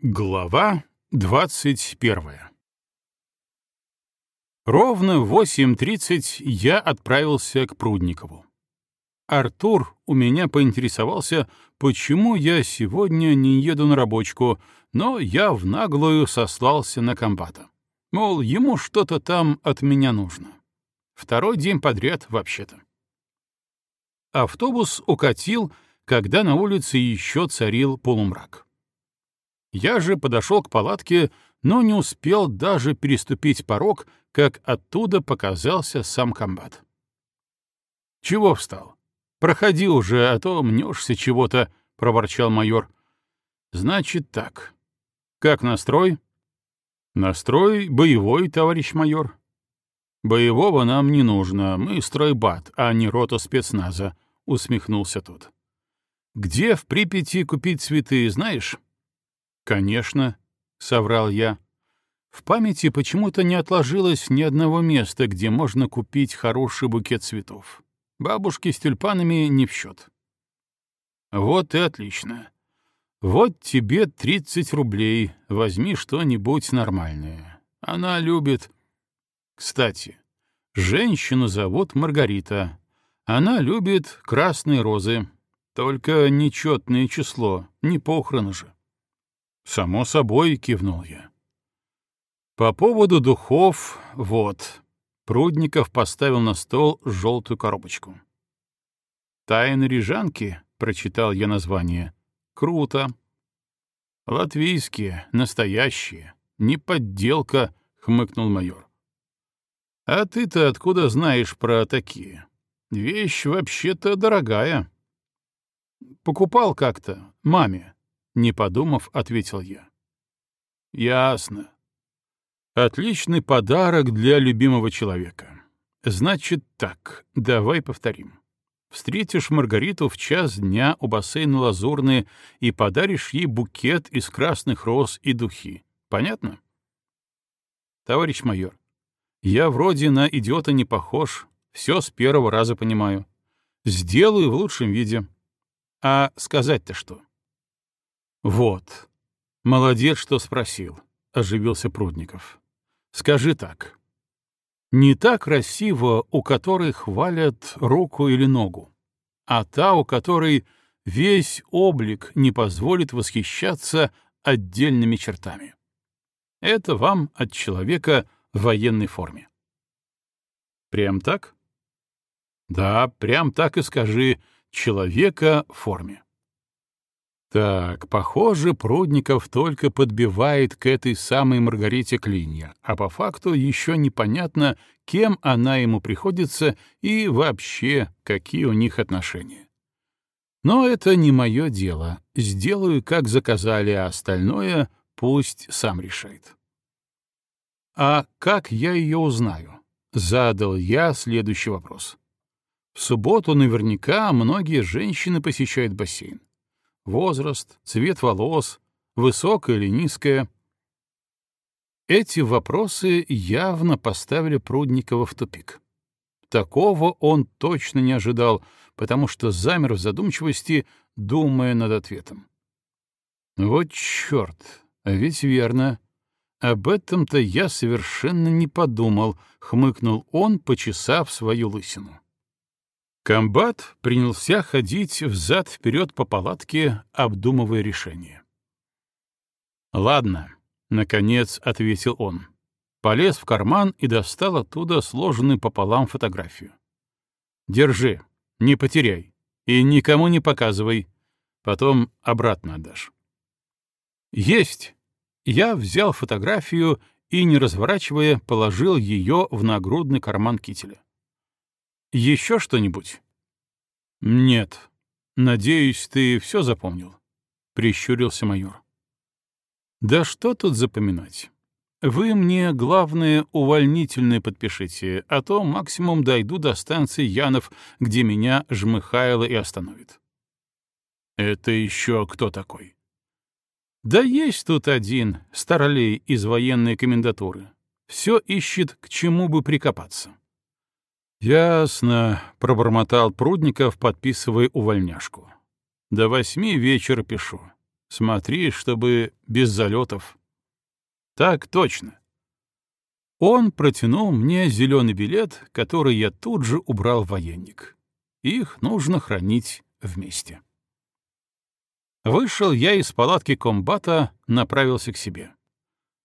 Глава двадцать первая Ровно в 8.30 я отправился к Прудникову. Артур у меня поинтересовался, почему я сегодня не еду на рабочку, но я в наглую сослался на комбата. Мол, ему что-то там от меня нужно. Второй день подряд вообще-то. Автобус укатил, когда на улице еще царил полумрак. Я же подошел к палатке, но не успел даже переступить порог, как оттуда показался сам комбат. «Чего встал? Проходи уже, а то мнешься чего-то», — проворчал майор. «Значит так. Как настрой?» «Настрой боевой, товарищ майор». «Боевого нам не нужно, мы стройбат, а не рота спецназа», — усмехнулся тот. «Где в Припяти купить цветы, знаешь?» «Конечно», — соврал я. В памяти почему-то не отложилось ни одного места, где можно купить хороший букет цветов. Бабушки с тюльпанами не в счет. Вот и отлично. Вот тебе 30 рублей, возьми что-нибудь нормальное. Она любит... Кстати, женщину зовут Маргарита. Она любит красные розы. Только нечетное число, не похороны же. «Само собой», — кивнул я. «По поводу духов, вот». Прудников поставил на стол желтую коробочку. «Тайны рижанки», — прочитал я название. «Круто». «Латвийские, настоящие, не подделка», — хмыкнул майор. «А ты-то откуда знаешь про такие? Вещь вообще-то дорогая». «Покупал как-то, маме», не подумав, ответил я. Ясно. Отличный подарок для любимого человека. Значит так, давай повторим. Встретишь Маргариту в час дня у бассейна Лазурные и подаришь ей букет из красных роз и духи. Понятно? Товарищ майор, я вроде на идиота не похож, все с первого раза понимаю. Сделаю в лучшем виде. А сказать-то что? «Вот. Молодец, что спросил», — оживился Прудников. «Скажи так. Не та красиво, у которой хвалят руку или ногу, а та, у которой весь облик не позволит восхищаться отдельными чертами. Это вам от человека в военной форме». «Прям так?» «Да, прям так и скажи. Человека в форме». Так, похоже, Прудников только подбивает к этой самой Маргарите клинья, а по факту еще непонятно, кем она ему приходится и вообще, какие у них отношения. Но это не мое дело. Сделаю, как заказали, а остальное пусть сам решает. А как я ее узнаю? Задал я следующий вопрос. В субботу наверняка многие женщины посещают бассейн возраст, цвет волос, высокая или низкая. Эти вопросы явно поставили Прудникова в тупик. Такого он точно не ожидал, потому что замер в задумчивости, думая над ответом. Вот черт, а ведь верно. Об этом-то я совершенно не подумал, хмыкнул он, почесав свою лысину. Комбат принялся ходить взад-вперед по палатке, обдумывая решение. «Ладно», — наконец ответил он. Полез в карман и достал оттуда сложенную пополам фотографию. «Держи, не потеряй и никому не показывай. Потом обратно отдашь». «Есть!» Я взял фотографию и, не разворачивая, положил ее в нагрудный карман кителя. Еще что-нибудь? Нет. Надеюсь, ты все запомнил? Прищурился майор. Да что тут запоминать? Вы мне, главное, увольнительное подпишите, а то максимум дойду до станции Янов, где меня Жмыхайло и остановит. Это еще кто такой? Да есть тут один, старлей из военной комендатуры. Все ищет, к чему бы прикопаться. «Ясно», — пробормотал Прудников, подписывая увольняшку. «До восьми вечера пишу. Смотри, чтобы без залетов. Так точно. Он протянул мне зеленый билет, который я тут же убрал в военник. Их нужно хранить вместе. Вышел я из палатки комбата, направился к себе.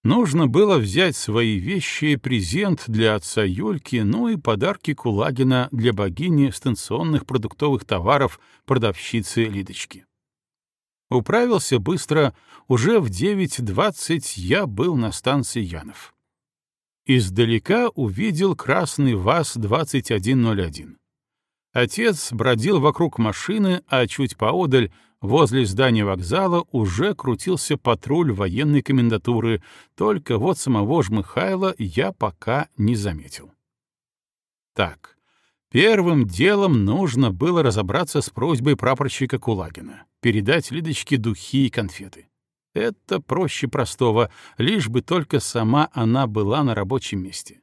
Нужно было взять свои вещи, презент для отца Юльки, ну и подарки Кулагина для богини станционных продуктовых товаров продавщицы Лидочки. Управился быстро, уже в 9.20 я был на станции Янов. Издалека увидел красный ВАЗ-2101. Отец бродил вокруг машины, а чуть поодаль, возле здания вокзала, уже крутился патруль военной комендатуры, только вот самого Жмыхайла я пока не заметил. Так, первым делом нужно было разобраться с просьбой прапорщика Кулагина, передать Лидочке духи и конфеты. Это проще простого, лишь бы только сама она была на рабочем месте.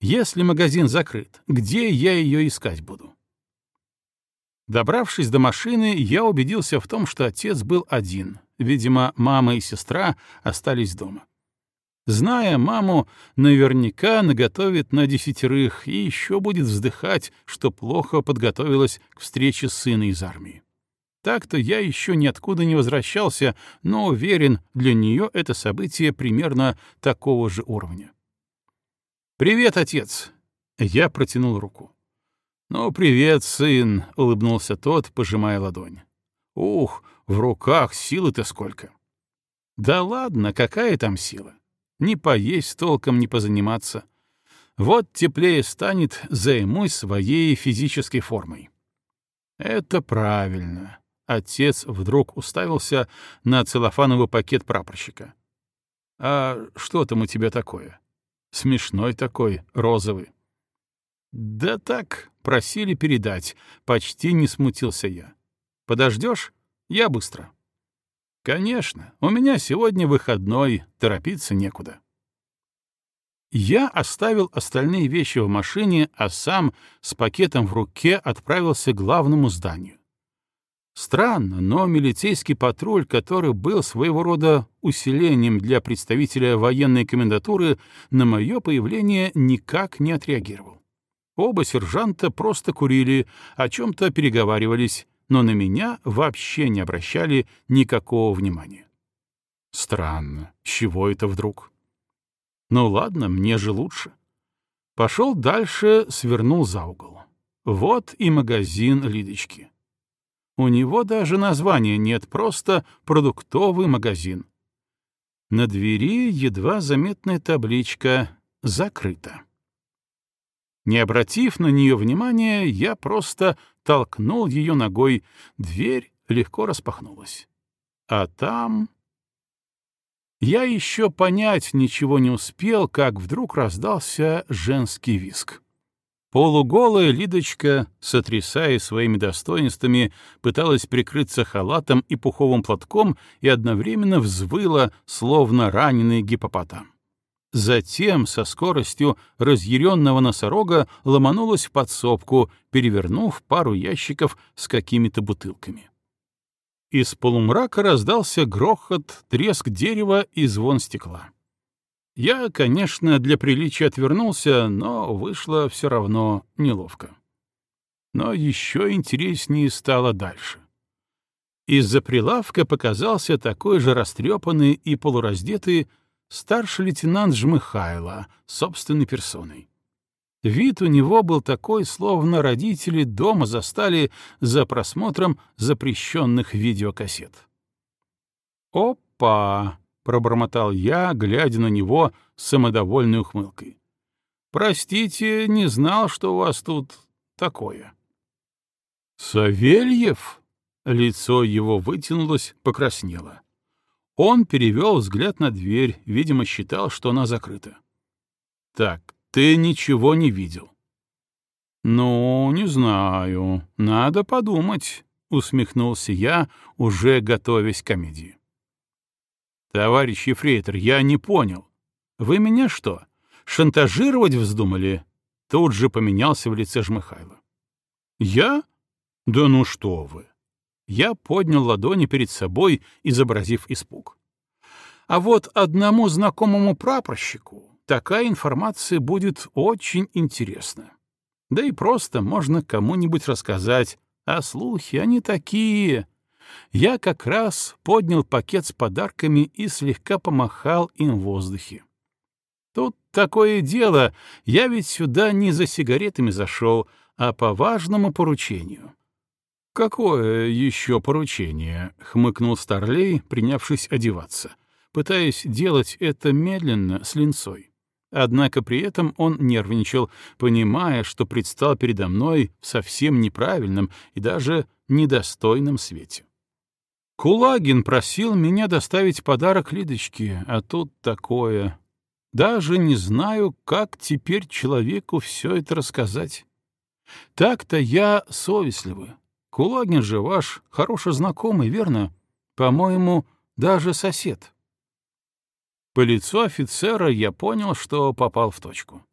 Если магазин закрыт, где я ее искать буду? Добравшись до машины, я убедился в том, что отец был один. Видимо, мама и сестра остались дома. Зная маму, наверняка наготовит на десятерых и еще будет вздыхать, что плохо подготовилась к встрече с сыном из армии. Так-то я еще ниоткуда не возвращался, но уверен, для нее это событие примерно такого же уровня. «Привет, отец!» Я протянул руку. «Ну, привет, сын!» — улыбнулся тот, пожимая ладонь. «Ух, в руках силы-то сколько!» «Да ладно, какая там сила? Не поесть толком, не позаниматься. Вот теплее станет, займусь своей физической формой». «Это правильно. Отец вдруг уставился на целлофановый пакет прапорщика. «А что там у тебя такое? Смешной такой, розовый». «Да так, просили передать», — почти не смутился я. «Подождешь? Я быстро». «Конечно, у меня сегодня выходной, торопиться некуда». Я оставил остальные вещи в машине, а сам с пакетом в руке отправился к главному зданию. Странно, но милицейский патруль, который был своего рода усилением для представителя военной комендатуры, на мое появление никак не отреагировал. Оба сержанта просто курили, о чем-то переговаривались, но на меня вообще не обращали никакого внимания. Странно, чего это вдруг? Ну ладно, мне же лучше. Пошел дальше, свернул за угол. Вот и магазин Лидочки. У него даже названия нет, просто продуктовый магазин. На двери едва заметная табличка «Закрыто». Не обратив на нее внимания, я просто толкнул ее ногой, дверь легко распахнулась. А там... Я еще понять ничего не успел, как вдруг раздался женский виск. Полуголая Лидочка, сотрясая своими достоинствами, пыталась прикрыться халатом и пуховым платком и одновременно взвыла, словно раненый гипопотам. Затем со скоростью разъяренного носорога ломанулась в подсобку, перевернув пару ящиков с какими-то бутылками. Из полумрака раздался грохот, треск дерева и звон стекла. Я, конечно, для приличия отвернулся, но вышло все равно неловко. Но еще интереснее стало дальше. Из-за прилавка показался такой же растрепанный и полураздетый старший лейтенант Жмыхайло собственной персоной. Вид у него был такой, словно родители дома застали за просмотром запрещенных видеокассет. «Опа!» — пробормотал я, глядя на него с самодовольной ухмылкой. «Простите, не знал, что у вас тут такое». «Савельев?» — лицо его вытянулось, покраснело. Он перевел взгляд на дверь, видимо, считал, что она закрыта. «Так, ты ничего не видел?» «Ну, не знаю. Надо подумать», — усмехнулся я, уже готовясь к комедии. «Товарищ Ефрейтор, я не понял. Вы меня что, шантажировать вздумали?» Тут же поменялся в лице Жмыхайла. «Я? Да ну что вы! Я поднял ладони перед собой, изобразив испуг. А вот одному знакомому прапорщику такая информация будет очень интересна. Да и просто можно кому-нибудь рассказать, а слухи, они такие. Я как раз поднял пакет с подарками и слегка помахал им в воздухе. Тут такое дело, я ведь сюда не за сигаретами зашел, а по важному поручению. «Какое еще поручение?» — хмыкнул Старлей, принявшись одеваться, пытаясь делать это медленно, с линцой. Однако при этом он нервничал, понимая, что предстал передо мной в совсем неправильном и даже недостойном свете. Кулагин просил меня доставить подарок Лидочке, а тут такое. Даже не знаю, как теперь человеку все это рассказать. Так-то я совестливый. Кулагин же ваш хороший знакомый, верно? По-моему, даже сосед. По лицу офицера я понял, что попал в точку.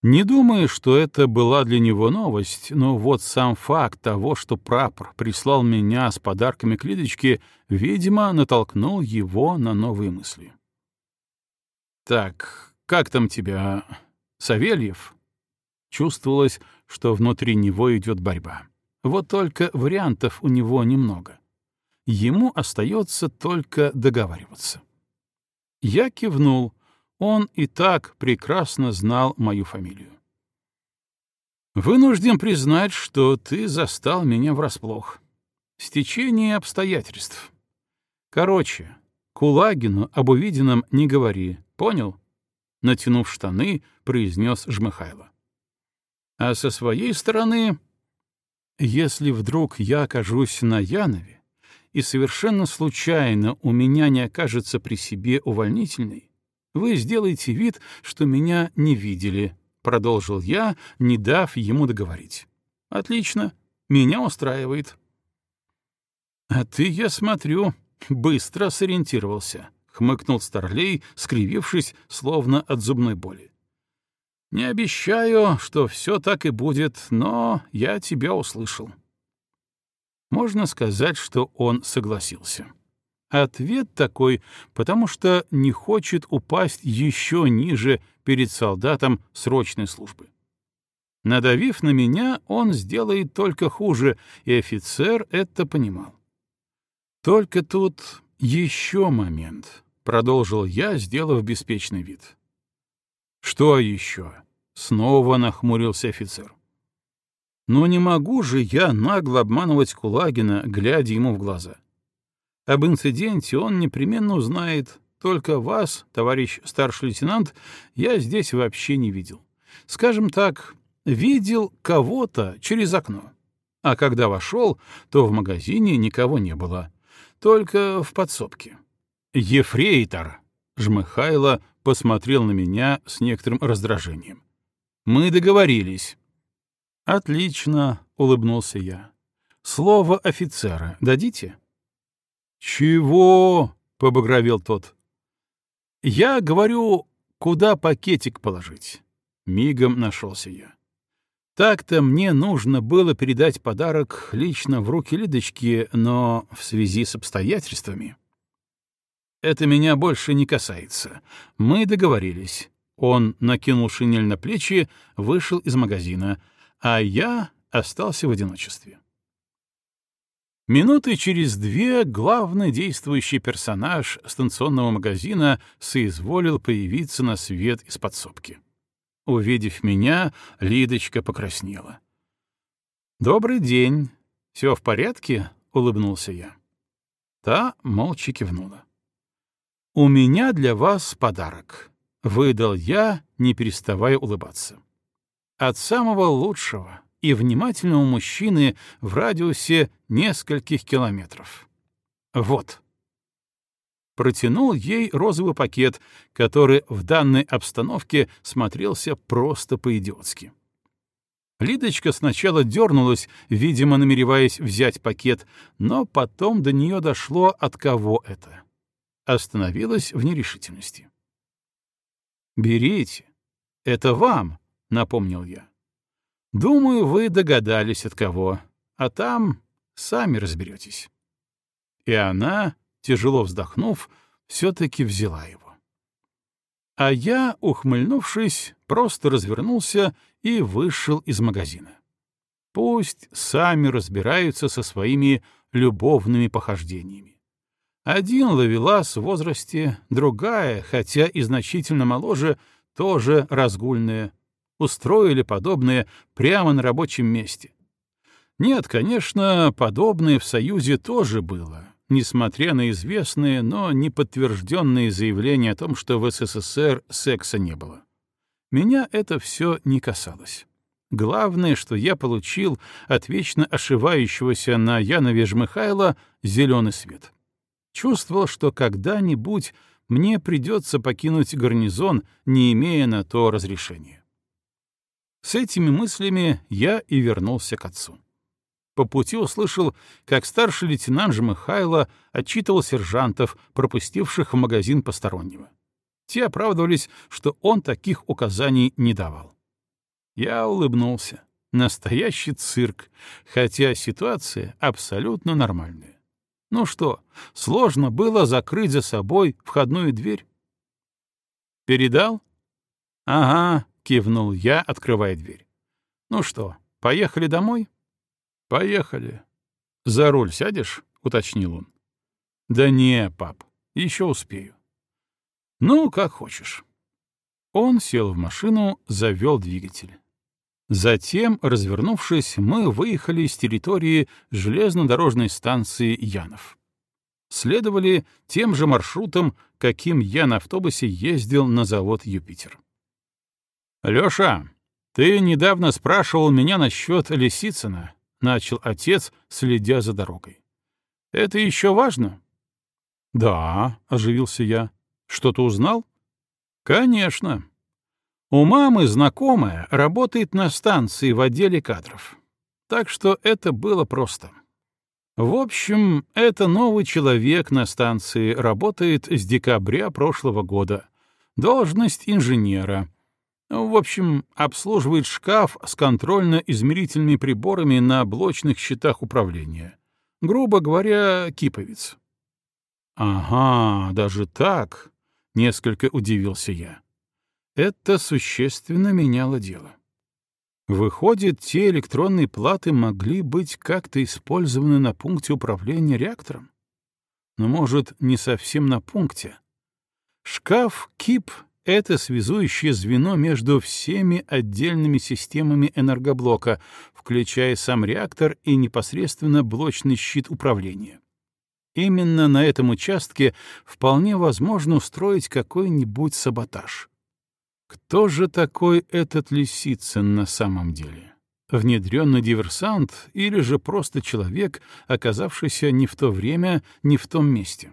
Не думаю, что это была для него новость, но вот сам факт того, что прапор прислал меня с подарками к Лидочке, видимо, натолкнул его на новые мысли. «Так, как там тебя, Савельев?» Чувствовалось, что внутри него идет борьба. Вот только вариантов у него немного. Ему остается только договариваться. Я кивнул. Он и так прекрасно знал мою фамилию. «Вынужден признать, что ты застал меня врасплох. Стечение обстоятельств. Короче, Кулагину об увиденном не говори, понял?» Натянув штаны, произнес Жмыхайло. «А со своей стороны, если вдруг я окажусь на Янове, и совершенно случайно у меня не окажется при себе увольнительный, вы сделаете вид, что меня не видели, — продолжил я, не дав ему договорить. Отлично, меня устраивает. А ты, я смотрю, быстро сориентировался, — хмыкнул Старлей, скривившись, словно от зубной боли. Не обещаю, что все так и будет, но я тебя услышал. Можно сказать, что он согласился. Ответ такой, потому что не хочет упасть еще ниже перед солдатом срочной службы. Надавив на меня, он сделает только хуже, и офицер это понимал. Только тут еще момент, — продолжил я, сделав беспечный вид. Что еще? — снова нахмурился офицер. Но не могу же я нагло обманывать Кулагина, глядя ему в глаза. Об инциденте он непременно узнает, только вас, товарищ старший лейтенант, я здесь вообще не видел. Скажем так, видел кого-то через окно. А когда вошел, то в магазине никого не было, только в подсобке. «Ефрейтор!» — Жмыхайло посмотрел на меня с некоторым раздражением. «Мы договорились. «Отлично», — улыбнулся я. «Слово офицера дадите?» «Чего?» — побагровел тот. «Я говорю, куда пакетик положить?» Мигом нашелся я. Так-то мне нужно было передать подарок лично в руки Лидочки, но в связи с обстоятельствами... Это меня больше не касается. Мы договорились. Он накинул шинель на плечи, вышел из магазина, а я остался в одиночестве. Минуты через две главный действующий персонаж станционного магазина соизволил появиться на свет из подсобки. Увидев меня, Лидочка покраснела. «Добрый день. Все в порядке?» — улыбнулся я. Та молча кивнула. «У меня для вас подарок», — выдал я, не переставая улыбаться от самого лучшего и внимательного мужчины в радиусе нескольких километров. Вот. Протянул ей розовый пакет, который в данной обстановке смотрелся просто по-идиотски. Лидочка сначала дернулась, видимо, намереваясь взять пакет, но потом до нее дошло, от кого это. Остановилась в нерешительности. «Берите. Это вам», — напомнил я. «Думаю, вы догадались, от кого. А там сами разберетесь. И она, тяжело вздохнув, все-таки взяла его. А я, ухмыльнувшись, просто развернулся и вышел из магазина. Пусть сами разбираются со своими любовными похождениями. Один ловелас в возрасте, другая, хотя и значительно моложе, тоже разгульная. Устроили подобное прямо на рабочем месте. Нет, конечно, подобное в Союзе тоже было, несмотря на известные, но не подтвержденные заявления о том, что в СССР секса не было. Меня это все не касалось. Главное, что я получил от вечно ошивающегося на Янове Жмыхайла зеленый свет. Чувствовал, что когда-нибудь мне придется покинуть гарнизон, не имея на то разрешения. С этими мыслями я и вернулся к отцу. По пути услышал, как старший лейтенант Жмыхайло отчитывал сержантов, пропустивших в магазин постороннего. Те оправдывались, что он таких указаний не давал. Я улыбнулся. Настоящий цирк, хотя ситуация абсолютно нормальная. Ну что, сложно было закрыть за собой входную дверь? Передал? Ага, кивнул я, открывая дверь. Ну что, поехали домой? Поехали. За руль сядешь? уточнил он. Да не, пап, еще успею. Ну, как хочешь. Он сел в машину, завел двигатель. Затем, развернувшись, мы выехали с территории железнодорожной станции Янов. Следовали тем же маршрутом, каким я на автобусе ездил на завод «Юпитер». «Лёша, ты недавно спрашивал меня насчет Лисицына», — начал отец, следя за дорогой. «Это еще важно?» «Да», — оживился я. «Что-то узнал?» «Конечно. У мамы знакомая работает на станции в отделе кадров. Так что это было просто. В общем, это новый человек на станции, работает с декабря прошлого года. Должность инженера. В общем, обслуживает шкаф с контрольно-измерительными приборами на блочных щитах управления. Грубо говоря, киповец. «Ага, даже так?» — несколько удивился я. Это существенно меняло дело. Выходит, те электронные платы могли быть как-то использованы на пункте управления реактором? Но, может, не совсем на пункте. Шкаф КИП — это связующее звено между всеми отдельными системами энергоблока, включая сам реактор и непосредственно блочный щит управления. Именно на этом участке вполне возможно устроить какой-нибудь саботаж. Кто же такой этот Лисицын на самом деле? Внедренный диверсант или же просто человек, оказавшийся не в то время, не в том месте?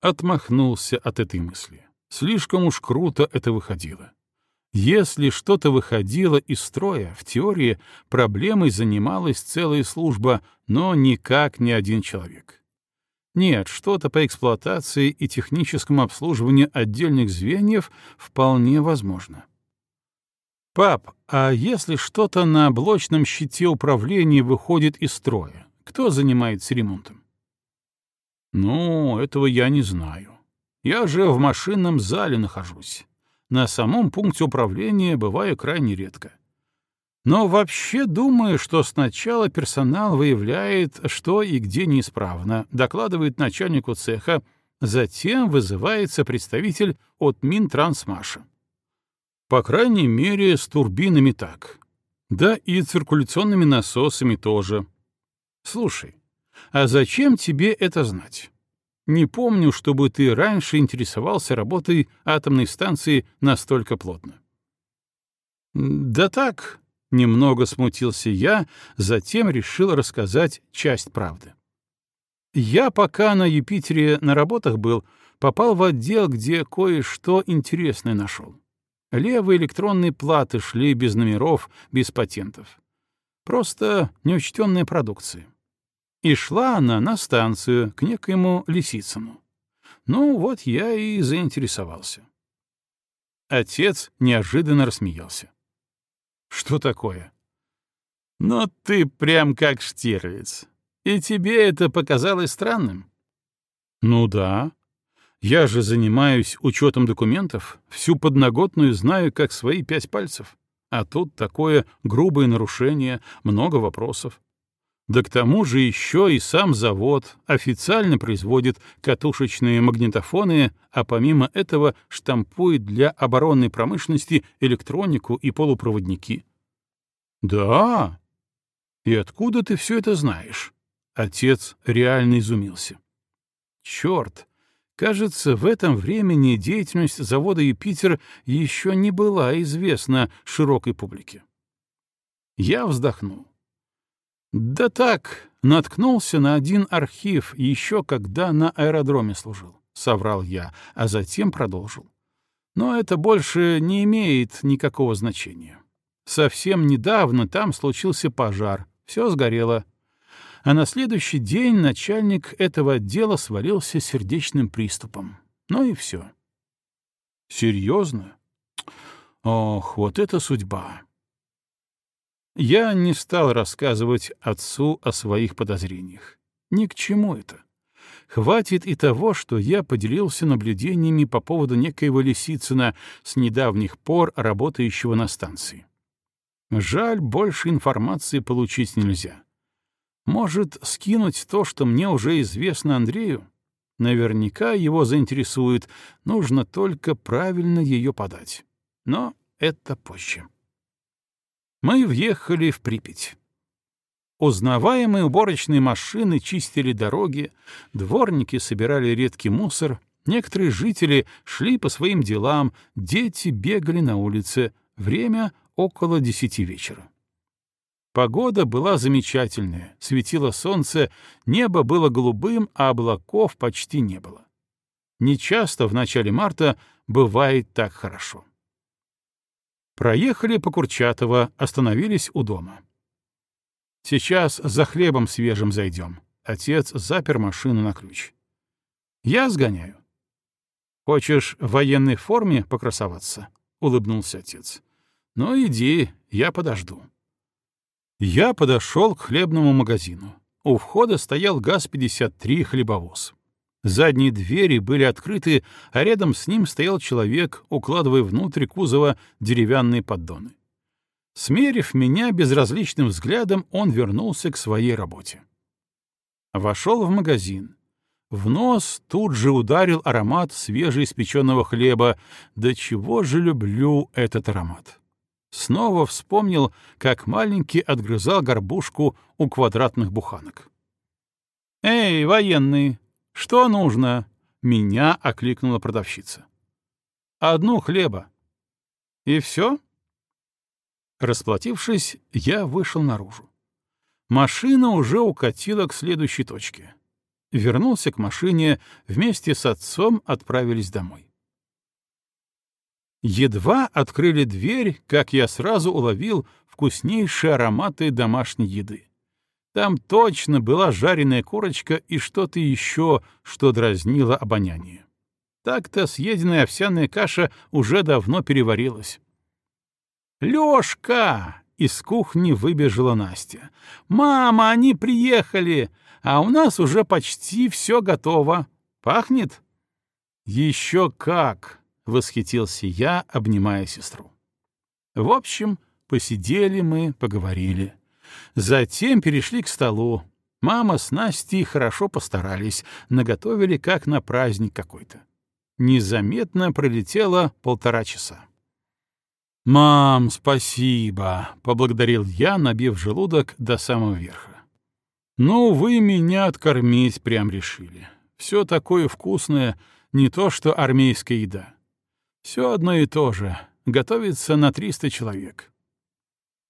Отмахнулся от этой мысли. Слишком уж круто это выходило. Если что-то выходило из строя, в теории проблемой занималась целая служба, но никак не один человек. Нет, что-то по эксплуатации и техническому обслуживанию отдельных звеньев вполне возможно. Пап, а если что-то на блочном щите управления выходит из строя, кто занимается ремонтом? Ну, этого я не знаю. Я же в машинном зале нахожусь. На самом пункте управления бываю крайне редко. Но вообще думаю, что сначала персонал выявляет, что и где неисправно, докладывает начальнику цеха, затем вызывается представитель от Минтрансмаша. По крайней мере, с турбинами так. Да и циркуляционными насосами тоже. Слушай, а зачем тебе это знать? Не помню, чтобы ты раньше интересовался работой атомной станции настолько плотно. Да так, Немного смутился я, затем решил рассказать часть правды. Я пока на Юпитере на работах был, попал в отдел, где кое-что интересное нашел. Левые электронные платы шли без номеров, без патентов. Просто неучтенная продукция. И шла она на станцию к некоему Лисицыну. Ну, вот я и заинтересовался. Отец неожиданно рассмеялся. Что такое? Ну ты прям как Штирлиц. И тебе это показалось странным? Ну да. Я же занимаюсь учетом документов, всю подноготную знаю, как свои пять пальцев. А тут такое грубое нарушение, много вопросов. Да к тому же еще и сам завод официально производит катушечные магнитофоны, а помимо этого штампует для оборонной промышленности электронику и полупроводники. «Да? И откуда ты все это знаешь?» Отец реально изумился. «Черт! Кажется, в этом времени деятельность завода «Юпитер» еще не была известна широкой публике». Я вздохнул. Да так, наткнулся на один архив еще когда на аэродроме служил, соврал я, а затем продолжил. Но это больше не имеет никакого значения. Совсем недавно там случился пожар, все сгорело. А на следующий день начальник этого отдела свалился сердечным приступом. Ну и все. Серьезно? Ох, вот это судьба. Я не стал рассказывать отцу о своих подозрениях. Ни к чему это. Хватит и того, что я поделился наблюдениями по поводу некоего Лисицына с недавних пор работающего на станции. Жаль, больше информации получить нельзя. Может, скинуть то, что мне уже известно Андрею? Наверняка его заинтересует, нужно только правильно ее подать. Но это позже мы въехали в Припять. Узнаваемые уборочные машины чистили дороги, дворники собирали редкий мусор, некоторые жители шли по своим делам, дети бегали на улице, время около десяти вечера. Погода была замечательная, светило солнце, небо было голубым, а облаков почти не было. Нечасто в начале марта бывает так хорошо. Проехали по Курчатово, остановились у дома. «Сейчас за хлебом свежим зайдем». Отец запер машину на ключ. «Я сгоняю». «Хочешь в военной форме покрасоваться?» — улыбнулся отец. «Ну, иди, я подожду». Я подошел к хлебному магазину. У входа стоял ГАЗ-53 хлебовоз. Задние двери были открыты, а рядом с ним стоял человек, укладывая внутрь кузова деревянные поддоны. Смерив меня безразличным взглядом, он вернулся к своей работе. Вошел в магазин. В нос тут же ударил аромат свежеиспеченного хлеба. Да чего же люблю этот аромат! Снова вспомнил, как маленький отгрызал горбушку у квадратных буханок. «Эй, военный, «Что нужно?» — меня окликнула продавщица. «Одну хлеба». «И все?» Расплатившись, я вышел наружу. Машина уже укатила к следующей точке. Вернулся к машине, вместе с отцом отправились домой. Едва открыли дверь, как я сразу уловил вкуснейшие ароматы домашней еды. Там точно была жареная курочка и что-то еще, что дразнило обоняние. Так-то съеденная овсяная каша уже давно переварилась. «Лёшка!» — из кухни выбежала Настя. «Мама, они приехали, а у нас уже почти все готово. Пахнет?» «Еще как!» — восхитился я, обнимая сестру. В общем, посидели мы, поговорили. Затем перешли к столу. Мама с Настей хорошо постарались, наготовили как на праздник какой-то. Незаметно пролетело полтора часа. «Мам, спасибо!» — поблагодарил я, набив желудок до самого верха. «Ну, вы меня откормить прям решили. Все такое вкусное, не то что армейская еда. Все одно и то же, готовится на триста человек».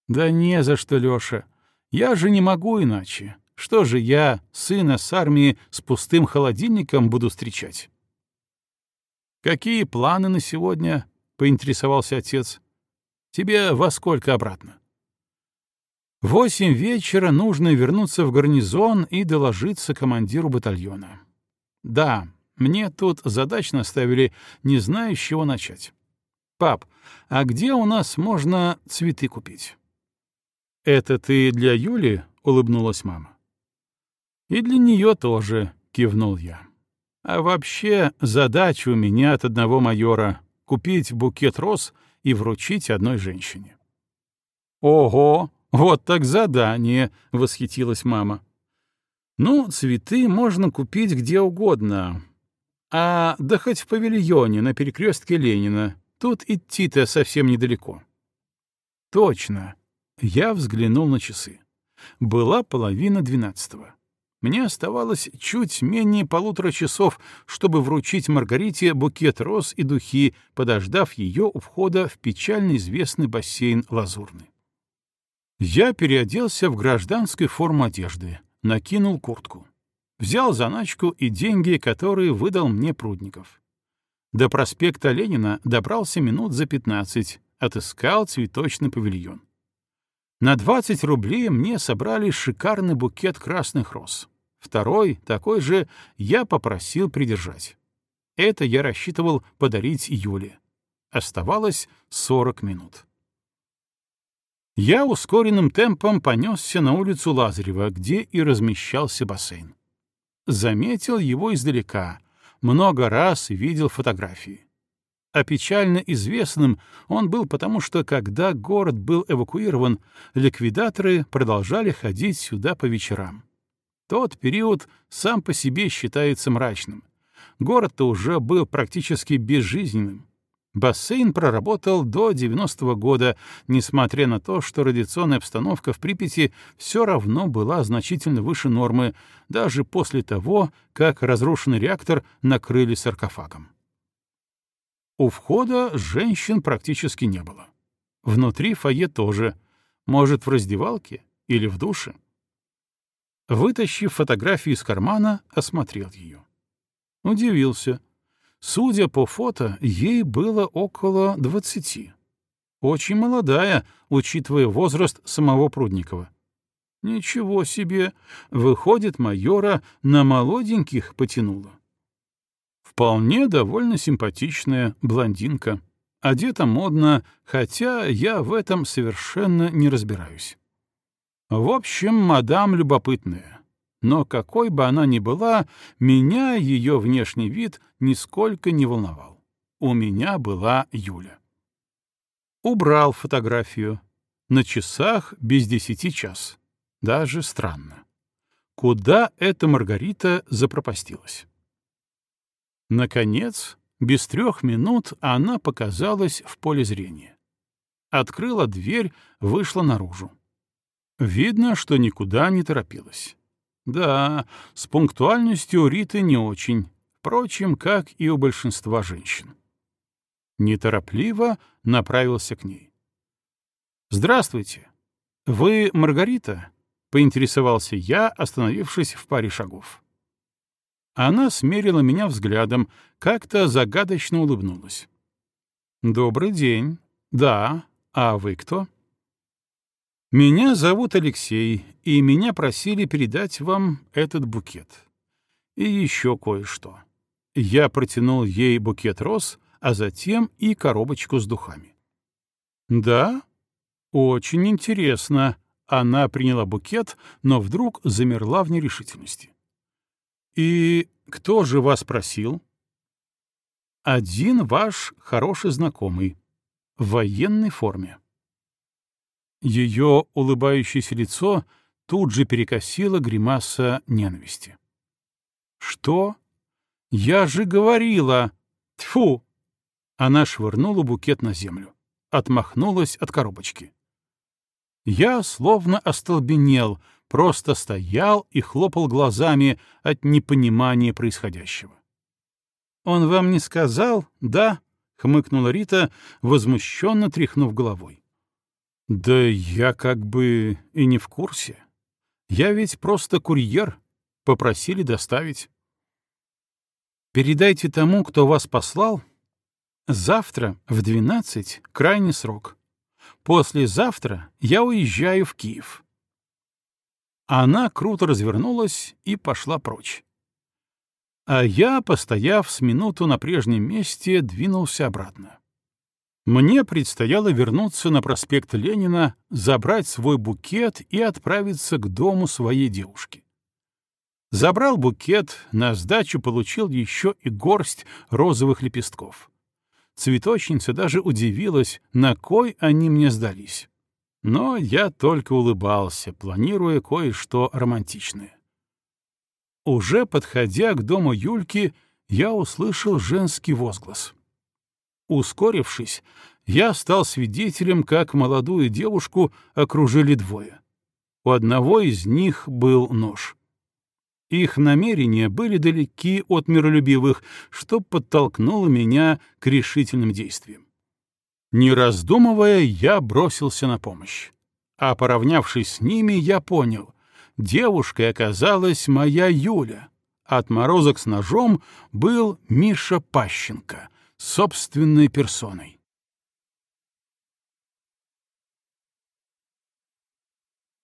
«Да не за что, Лёша. Я же не могу иначе. Что же я, сына с армии, с пустым холодильником буду встречать? «Какие планы на сегодня?» — поинтересовался отец. «Тебе во сколько обратно?» восемь вечера нужно вернуться в гарнизон и доложиться командиру батальона. Да, мне тут задач наставили, не знаю, с чего начать. Пап, а где у нас можно цветы купить? «Это ты для Юли?» — улыбнулась мама. «И для нее тоже», — кивнул я. «А вообще задача у меня от одного майора — купить букет роз и вручить одной женщине». «Ого, вот так задание!» — восхитилась мама. «Ну, цветы можно купить где угодно. А да хоть в павильоне на перекрестке Ленина. Тут идти-то совсем недалеко». «Точно!» — я взглянул на часы. Была половина двенадцатого. Мне оставалось чуть менее полутора часов, чтобы вручить Маргарите букет роз и духи, подождав ее у входа в печально известный бассейн Лазурный. Я переоделся в гражданскую форму одежды, накинул куртку. Взял заначку и деньги, которые выдал мне Прудников. До проспекта Ленина добрался минут за пятнадцать, отыскал цветочный павильон. На 20 рублей мне собрали шикарный букет красных роз. Второй, такой же, я попросил придержать. Это я рассчитывал подарить Юле. Оставалось 40 минут. Я ускоренным темпом понесся на улицу Лазарева, где и размещался бассейн. Заметил его издалека, много раз видел фотографии а печально известным он был потому, что когда город был эвакуирован, ликвидаторы продолжали ходить сюда по вечерам. Тот период сам по себе считается мрачным. Город-то уже был практически безжизненным. Бассейн проработал до 90-го года, несмотря на то, что радиационная обстановка в Припяти все равно была значительно выше нормы, даже после того, как разрушенный реактор накрыли саркофагом. У входа женщин практически не было. Внутри фойе тоже. Может, в раздевалке или в душе. Вытащив фотографию из кармана, осмотрел ее. Удивился. Судя по фото, ей было около двадцати. Очень молодая, учитывая возраст самого Прудникова. Ничего себе! Выходит, майора на молоденьких потянуло. Вполне довольно симпатичная блондинка. Одета модно, хотя я в этом совершенно не разбираюсь. В общем, мадам любопытная. Но какой бы она ни была, меня ее внешний вид нисколько не волновал. У меня была Юля. Убрал фотографию. На часах без десяти час. Даже странно. Куда эта Маргарита запропастилась? Наконец, без трех минут она показалась в поле зрения. Открыла дверь, вышла наружу. Видно, что никуда не торопилась. Да, с пунктуальностью Риты не очень, впрочем, как и у большинства женщин. Неторопливо направился к ней. «Здравствуйте. Вы Маргарита?» — поинтересовался я, остановившись в паре шагов. Она смерила меня взглядом, как-то загадочно улыбнулась. «Добрый день. Да. А вы кто?» «Меня зовут Алексей, и меня просили передать вам этот букет. И еще кое-что». Я протянул ей букет роз, а затем и коробочку с духами. «Да? Очень интересно». Она приняла букет, но вдруг замерла в нерешительности. «И кто же вас просил?» «Один ваш хороший знакомый. В военной форме». Ее улыбающееся лицо тут же перекосило гримаса ненависти. «Что? Я же говорила! Тьфу!» Она швырнула букет на землю, отмахнулась от коробочки. Я словно остолбенел — просто стоял и хлопал глазами от непонимания происходящего. «Он вам не сказал, да?» — хмыкнула Рита, возмущенно тряхнув головой. «Да я как бы и не в курсе. Я ведь просто курьер. Попросили доставить». «Передайте тому, кто вас послал. Завтра в двенадцать крайний срок. Послезавтра я уезжаю в Киев. Она круто развернулась и пошла прочь. А я, постояв с минуту на прежнем месте, двинулся обратно. Мне предстояло вернуться на проспект Ленина, забрать свой букет и отправиться к дому своей девушки. Забрал букет, на сдачу получил еще и горсть розовых лепестков. Цветочница даже удивилась, на кой они мне сдались. Но я только улыбался, планируя кое-что романтичное. Уже подходя к дому Юльки, я услышал женский возглас. Ускорившись, я стал свидетелем, как молодую девушку окружили двое. У одного из них был нож. Их намерения были далеки от миролюбивых, что подтолкнуло меня к решительным действиям. Не раздумывая, я бросился на помощь. А поравнявшись с ними, я понял — девушкой оказалась моя Юля. Отморозок с ножом был Миша Пащенко, собственной персоной.